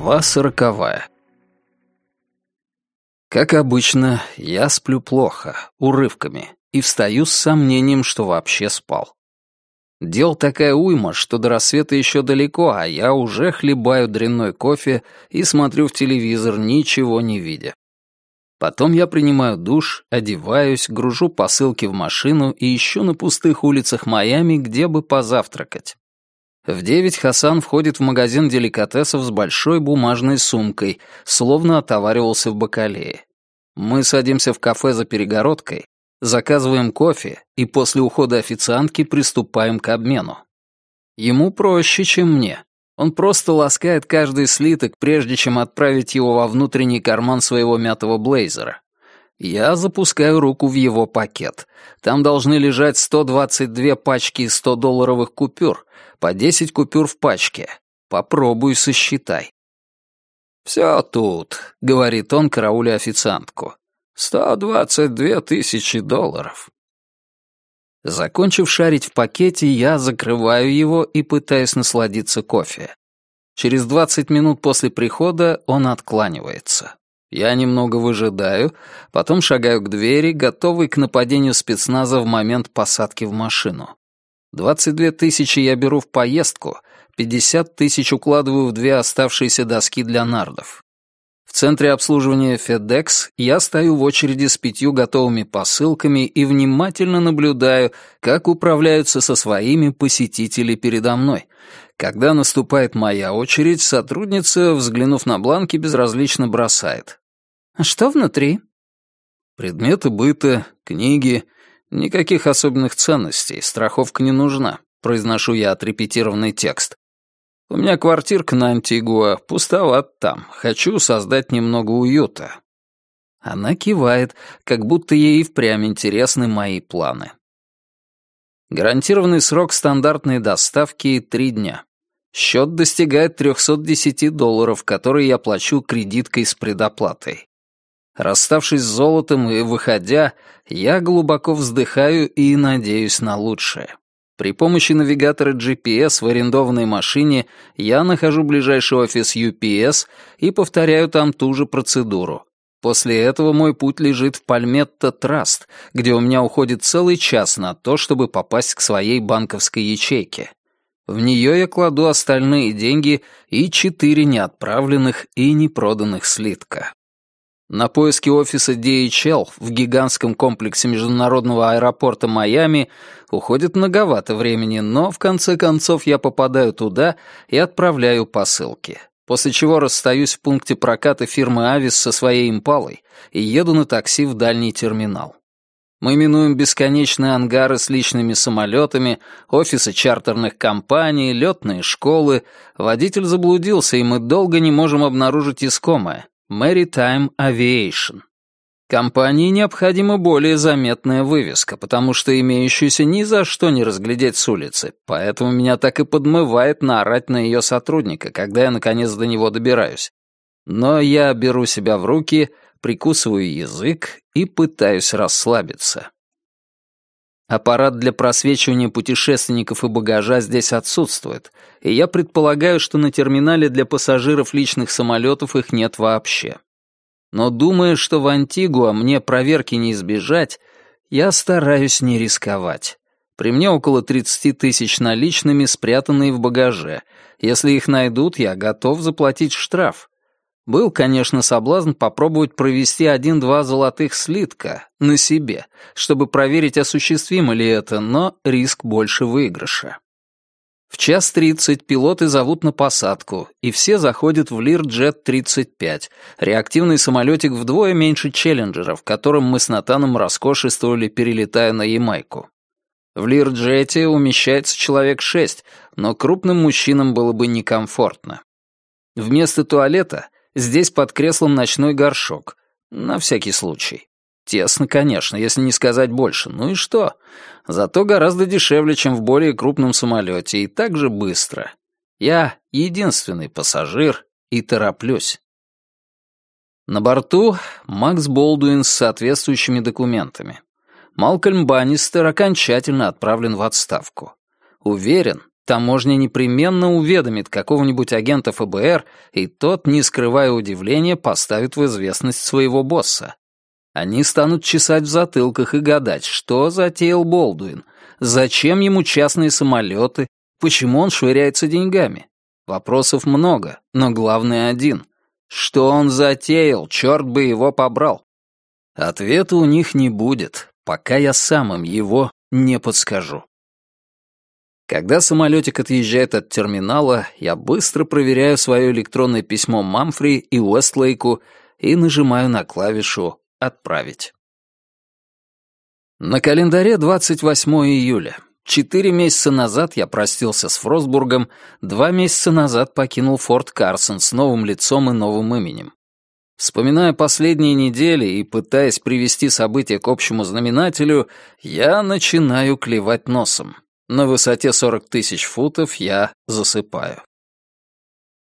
Глава сороковая. Как обычно, я сплю плохо, урывками, и встаю с сомнением, что вообще спал. Дел такая уйма, что до рассвета еще далеко, а я уже хлебаю дрянной кофе и смотрю в телевизор, ничего не видя. Потом я принимаю душ, одеваюсь, гружу посылки в машину и ищу на пустых улицах Майами, где бы позавтракать. В девять Хасан входит в магазин деликатесов с большой бумажной сумкой, словно отоваривался в бакалее. Мы садимся в кафе за перегородкой, заказываем кофе и после ухода официантки приступаем к обмену. Ему проще, чем мне. Он просто ласкает каждый слиток, прежде чем отправить его во внутренний карман своего мятого блейзера. Я запускаю руку в его пакет. Там должны лежать 122 пачки 100-долларовых купюр, по 10 купюр в пачке. Попробуй сосчитай. «Все тут», — говорит он, карауля официантку. «Сто двадцать две тысячи долларов». Закончив шарить в пакете, я закрываю его и пытаюсь насладиться кофе. Через двадцать минут после прихода он откланивается. Я немного выжидаю, потом шагаю к двери, готовый к нападению спецназа в момент посадки в машину. 22 тысячи я беру в поездку, 50 тысяч укладываю в две оставшиеся доски для нардов. В центре обслуживания FedEx я стою в очереди с пятью готовыми посылками и внимательно наблюдаю, как управляются со своими посетители передо мной. Когда наступает моя очередь, сотрудница, взглянув на бланки, безразлично бросает. А «Что внутри?» «Предметы быта, книги. Никаких особенных ценностей, страховка не нужна», — произношу я отрепетированный текст. «У меня квартирка на Антигуа, пустоват там. Хочу создать немного уюта». Она кивает, как будто ей впрямь интересны мои планы. Гарантированный срок стандартной доставки — три дня. Счет достигает 310 долларов, которые я плачу кредиткой с предоплатой. Расставшись с золотом и выходя, я глубоко вздыхаю и надеюсь на лучшее. При помощи навигатора GPS в арендованной машине я нахожу ближайший офис UPS и повторяю там ту же процедуру. После этого мой путь лежит в Пальметто Траст, где у меня уходит целый час на то, чтобы попасть к своей банковской ячейке. В нее я кладу остальные деньги и четыре неотправленных и непроданных слитка. На поиски офиса DHL в гигантском комплексе международного аэропорта Майами уходит многовато времени, но в конце концов я попадаю туда и отправляю посылки. После чего расстаюсь в пункте проката фирмы «Авис» со своей «Импалой» и еду на такси в дальний терминал. Мы минуем бесконечные ангары с личными самолетами, офисы чартерных компаний, летные школы. Водитель заблудился, и мы долго не можем обнаружить искомое. Maritime Aviation. Компании необходима более заметная вывеска, потому что имеющуюся ни за что не разглядеть с улицы, поэтому меня так и подмывает наорать на ее сотрудника, когда я наконец до него добираюсь. Но я беру себя в руки, прикусываю язык и пытаюсь расслабиться. Аппарат для просвечивания путешественников и багажа здесь отсутствует, и я предполагаю, что на терминале для пассажиров личных самолетов их нет вообще. Но думая, что в Антигуа мне проверки не избежать, я стараюсь не рисковать. При мне около 30 тысяч наличными, спрятанные в багаже. Если их найдут, я готов заплатить штраф. Был, конечно, соблазн попробовать провести один-два золотых слитка на себе, чтобы проверить, осуществимо ли это, но риск больше выигрыша. В час тридцать пилоты зовут на посадку, и все заходят в Learjet-35, реактивный самолетик вдвое меньше Челленджера, в котором мы с Натаном роскошествовали, перелетая на Ямайку. В Лирджете умещается человек шесть, но крупным мужчинам было бы некомфортно. Вместо туалета Здесь под креслом ночной горшок. На всякий случай. Тесно, конечно, если не сказать больше. Ну и что? Зато гораздо дешевле, чем в более крупном самолете, и так же быстро. Я единственный пассажир и тороплюсь. На борту Макс Болдуин с соответствующими документами. Малкольм Баннистер окончательно отправлен в отставку. Уверен, Таможня непременно уведомит какого-нибудь агента ФБР, и тот, не скрывая удивления, поставит в известность своего босса. Они станут чесать в затылках и гадать, что затеял Болдуин, зачем ему частные самолеты, почему он швыряется деньгами. Вопросов много, но главный один. Что он затеял, черт бы его побрал. Ответа у них не будет, пока я сам им его не подскажу. Когда самолетик отъезжает от терминала, я быстро проверяю свое электронное письмо Мамфри и Уэстлейку и нажимаю на клавишу «Отправить». На календаре 28 июля. Четыре месяца назад я простился с Фросбургом, два месяца назад покинул Форт Карсон с новым лицом и новым именем. Вспоминая последние недели и пытаясь привести события к общему знаменателю, я начинаю клевать носом. На высоте 40 тысяч футов я засыпаю.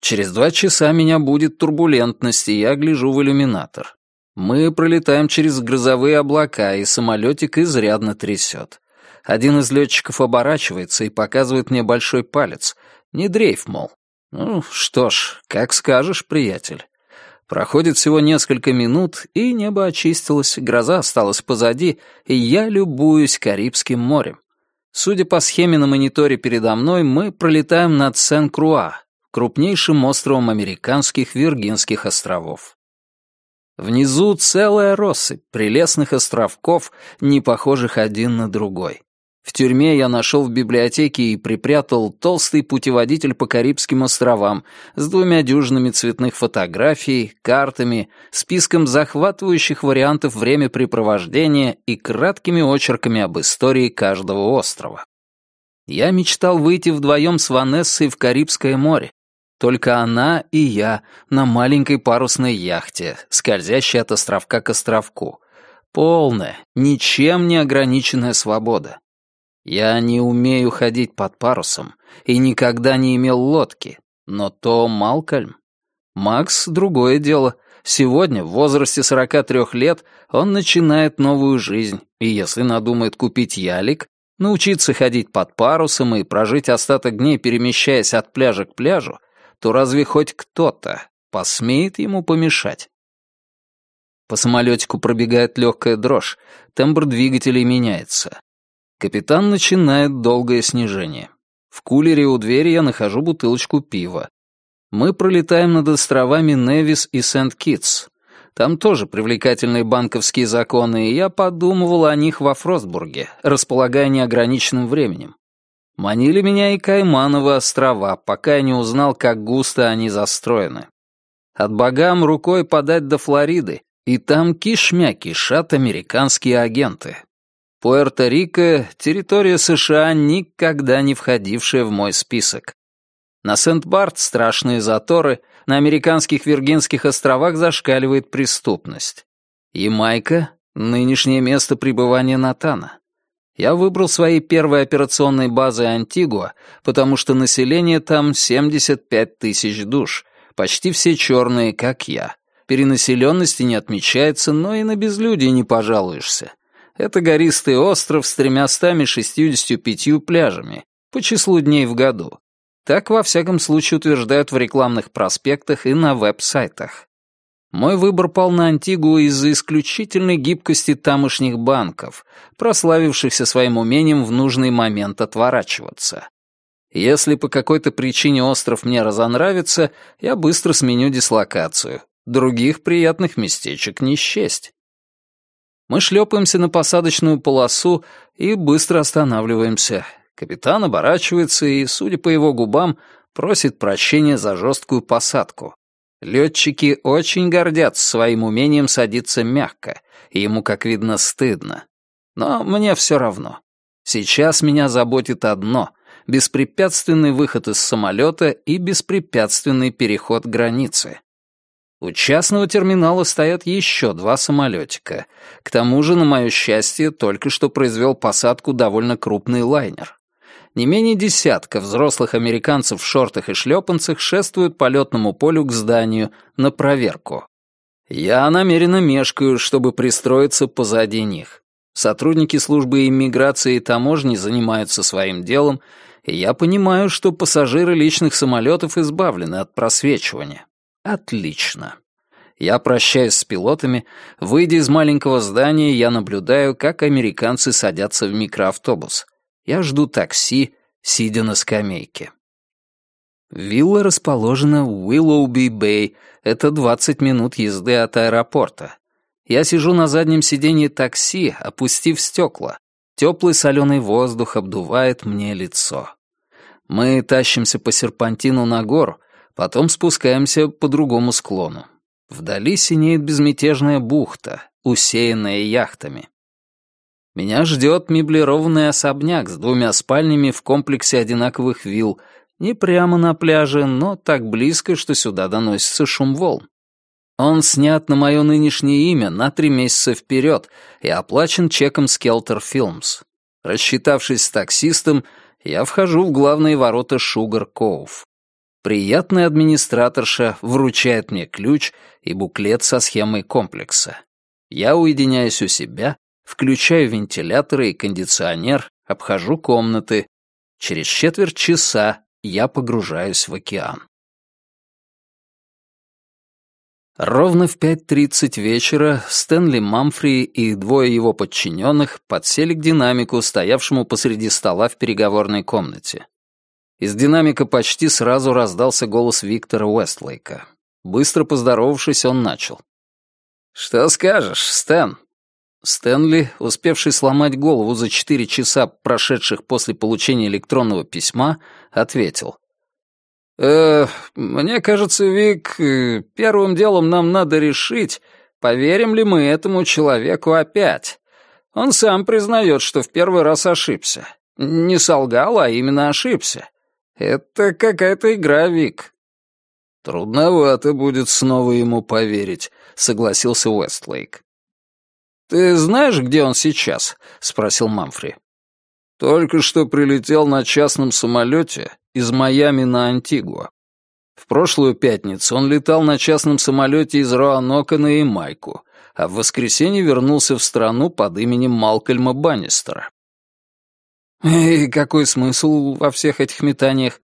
Через два часа меня будет турбулентность, и я гляжу в иллюминатор. Мы пролетаем через грозовые облака, и самолетик изрядно трясет. Один из летчиков оборачивается и показывает мне большой палец. Не дрейф, мол. Ну, что ж, как скажешь, приятель. Проходит всего несколько минут, и небо очистилось, гроза осталась позади, и я любуюсь Карибским морем. Судя по схеме на мониторе передо мной, мы пролетаем над Сен-Круа, крупнейшим островом американских Виргинских островов. Внизу целая россыпь прелестных островков, не похожих один на другой. В тюрьме я нашел в библиотеке и припрятал толстый путеводитель по Карибским островам с двумя дюжинами цветных фотографий, картами, списком захватывающих вариантов времяпрепровождения и краткими очерками об истории каждого острова. Я мечтал выйти вдвоем с Ванессой в Карибское море. Только она и я на маленькой парусной яхте, скользящей от островка к островку. Полная, ничем не ограниченная свобода. Я не умею ходить под парусом и никогда не имел лодки, но то Малкольм. Макс — другое дело. Сегодня, в возрасте 43 лет, он начинает новую жизнь, и если надумает купить ялик, научиться ходить под парусом и прожить остаток дней, перемещаясь от пляжа к пляжу, то разве хоть кто-то посмеет ему помешать? По самолетику пробегает легкая дрожь, тембр двигателей меняется. Капитан начинает долгое снижение. В кулере у двери я нахожу бутылочку пива. Мы пролетаем над островами Невис и Сент-Китс. Там тоже привлекательные банковские законы, и я подумывал о них во Фростбурге, располагая неограниченным временем. Манили меня и Каймановы острова, пока я не узнал, как густо они застроены. От богам рукой подать до Флориды, и там кишмя кишат американские агенты. Пуэрто-Рико — территория США, никогда не входившая в мой список. На Сент-Барт страшные заторы, на американских Виргинских островах зашкаливает преступность. Ямайка — нынешнее место пребывания Натана. Я выбрал своей первой операционной базой Антигуа, потому что население там 75 тысяч душ, почти все черные, как я. Перенаселенности не отмечается, но и на безлюдие не пожалуешься. Это гористый остров с тремястами шестьюдесятью пятью пляжами по числу дней в году. Так, во всяком случае, утверждают в рекламных проспектах и на веб-сайтах. Мой выбор пал на Антигуа из-за исключительной гибкости тамошних банков, прославившихся своим умением в нужный момент отворачиваться. Если по какой-то причине остров мне разонравится, я быстро сменю дислокацию. Других приятных местечек не счесть. Мы шлепаемся на посадочную полосу и быстро останавливаемся. Капитан оборачивается и, судя по его губам, просит прощения за жесткую посадку. Летчики очень гордятся своим умением садиться мягко, и ему, как видно, стыдно. Но мне все равно. Сейчас меня заботит одно — беспрепятственный выход из самолета и беспрепятственный переход границы. У частного терминала стоят еще два самолетика. К тому же, на мое счастье, только что произвел посадку довольно крупный лайнер. Не менее десятка взрослых американцев в шортах и шлепанцах шествуют по летному полю к зданию на проверку. Я намеренно мешкаю, чтобы пристроиться позади них. Сотрудники службы иммиграции и таможни занимаются своим делом, и я понимаю, что пассажиры личных самолетов избавлены от просвечивания. Отлично. Я прощаюсь с пилотами. Выйдя из маленького здания, я наблюдаю, как американцы садятся в микроавтобус. Я жду такси, сидя на скамейке. Вилла расположена в Уиллоуби-Бэй. Это 20 минут езды от аэропорта. Я сижу на заднем сиденье такси, опустив стекла. Теплый соленый воздух обдувает мне лицо. Мы тащимся по серпантину на гору, потом спускаемся по другому склону. Вдали синеет безмятежная бухта, усеянная яхтами. Меня ждет меблированный особняк с двумя спальнями в комплексе одинаковых вилл, не прямо на пляже, но так близко, что сюда доносится шум волн. Он снят на мое нынешнее имя на три месяца вперед и оплачен чеком Skelter Films. Рассчитавшись с таксистом, я вхожу в главные ворота Шугар Коув. Приятная администраторша вручает мне ключ и буклет со схемой комплекса. Я уединяюсь у себя, включаю вентиляторы и кондиционер, обхожу комнаты. Через четверть часа я погружаюсь в океан. Ровно в 5.30 вечера Стэнли Мамфри и двое его подчиненных подсели к динамику, стоявшему посреди стола в переговорной комнате. Из динамика почти сразу раздался голос Виктора Уэстлейка. Быстро поздоровавшись, он начал. «Что скажешь, Стэн?» Стэнли, успевший сломать голову за четыре часа, прошедших после получения электронного письма, ответил. «Э, мне кажется, Вик, э, первым делом нам надо решить, поверим ли мы этому человеку опять. Он сам признает, что в первый раз ошибся. Не солгал, а именно ошибся. Это какая-то игра, Вик». «Трудновато будет снова ему поверить», — согласился Уэстлейк. «Ты знаешь, где он сейчас?» — спросил Мамфри. «Только что прилетел на частном самолете из Майами на Антигуа. В прошлую пятницу он летал на частном самолете из Роанока на Ямайку, а в воскресенье вернулся в страну под именем Малкольма Баннистера. И какой смысл во всех этих метаниях?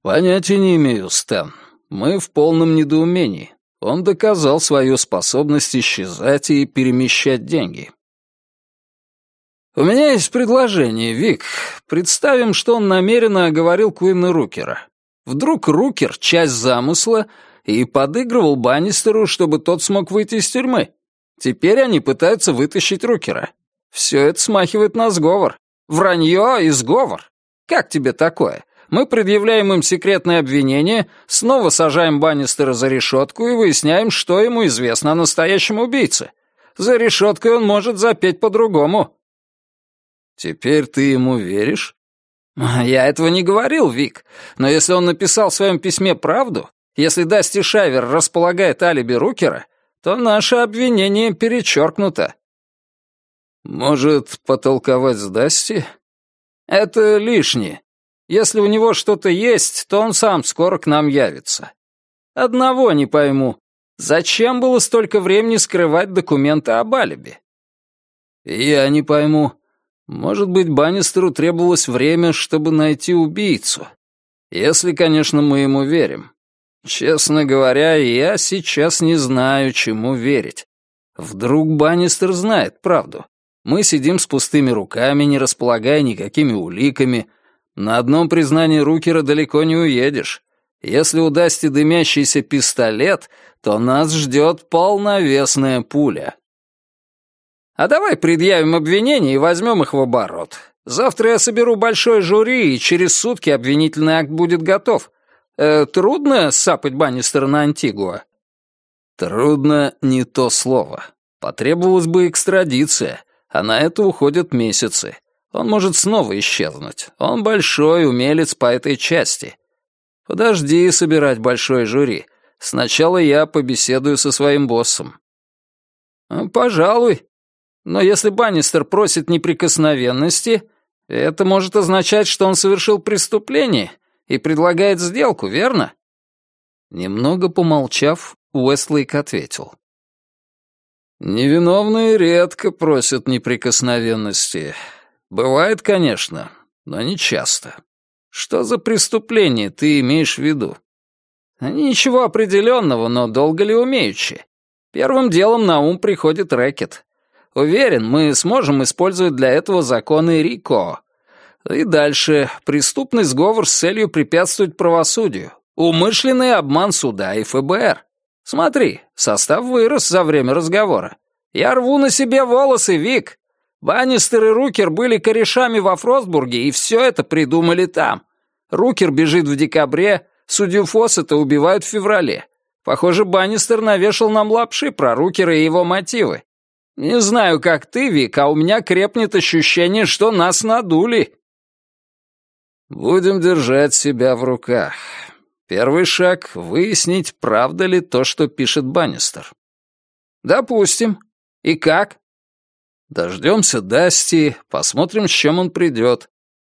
Понятия не имею, Стэн. Мы в полном недоумении. Он доказал свою способность исчезать и перемещать деньги. «У меня есть предложение, Вик. Представим, что он намеренно оговорил Куинна Рукера. Вдруг Рукер — часть замысла и подыгрывал Баннистеру, чтобы тот смог выйти из тюрьмы. Теперь они пытаются вытащить Рукера. Все это смахивает на сговор. Вранье и сговор. Как тебе такое? Мы предъявляем им секретное обвинение, снова сажаем Баннистера за решетку и выясняем, что ему известно о настоящем убийце. За решеткой он может запеть по-другому. Теперь ты ему веришь? Я этого не говорил, Вик. Но если он написал в своем письме правду, если Дасти Шайвер располагает алиби Рукера, то наше обвинение перечеркнуто. Может, потолковать с Дасти? Это лишнее. Если у него что-то есть, то он сам скоро к нам явится. Одного не пойму. Зачем было столько времени скрывать документы об алиби? Я не пойму. Может быть, Баннистеру требовалось время, чтобы найти убийцу. Если, конечно, мы ему верим. Честно говоря, я сейчас не знаю, чему верить. Вдруг Баннистер знает правду. Мы сидим с пустыми руками, не располагая никакими уликами. На одном признании Рукера далеко не уедешь. Если удастся дымящийся пистолет, то нас ждет полновесная пуля. А давай предъявим обвинение и возьмем их в оборот. Завтра я соберу большой жюри, и через сутки обвинительный акт будет готов. Э, трудно сапать Баннистера на Антигуа?» «Трудно — не то слово. Потребовалась бы экстрадиция, а на это уходят месяцы. Он может снова исчезнуть. Он большой умелец по этой части. Подожди собирать большое жюри. Сначала я побеседую со своим боссом». «Пожалуй», но если Баннистер просит неприкосновенности, это может означать, что он совершил преступление и предлагает сделку, верно?» Немного помолчав, Уэстлейк ответил. «Невиновные редко просят неприкосновенности. Бывает, конечно, но не часто. Что за преступление ты имеешь в виду? Ничего определенного, но долго ли умеючи? Первым делом на ум приходит рэкет. Уверен, мы сможем использовать для этого законы РИКО. И дальше преступный сговор с целью препятствовать правосудию, умышленный обман суда и ФБР. Смотри, состав вырос за время разговора. Я рву на себе волосы, Вик. Баннистер и Рукер были корешами во Фростбурге, и все это придумали там. Рукер бежит в декабре, судью Фоссета убивают в феврале. Похоже, Баннистер навешал нам лапши про Рукера и его мотивы. Не знаю, как ты, Вик, а у меня крепнет ощущение, что нас надули. Будем держать себя в руках. Первый шаг — выяснить, правда ли то, что пишет Баннистер. Допустим. И как? Дождемся Дасти, посмотрим, с чем он придет.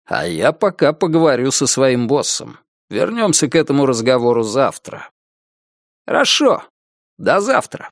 А я пока поговорю со своим боссом. Вернемся к этому разговору завтра. Хорошо. До завтра.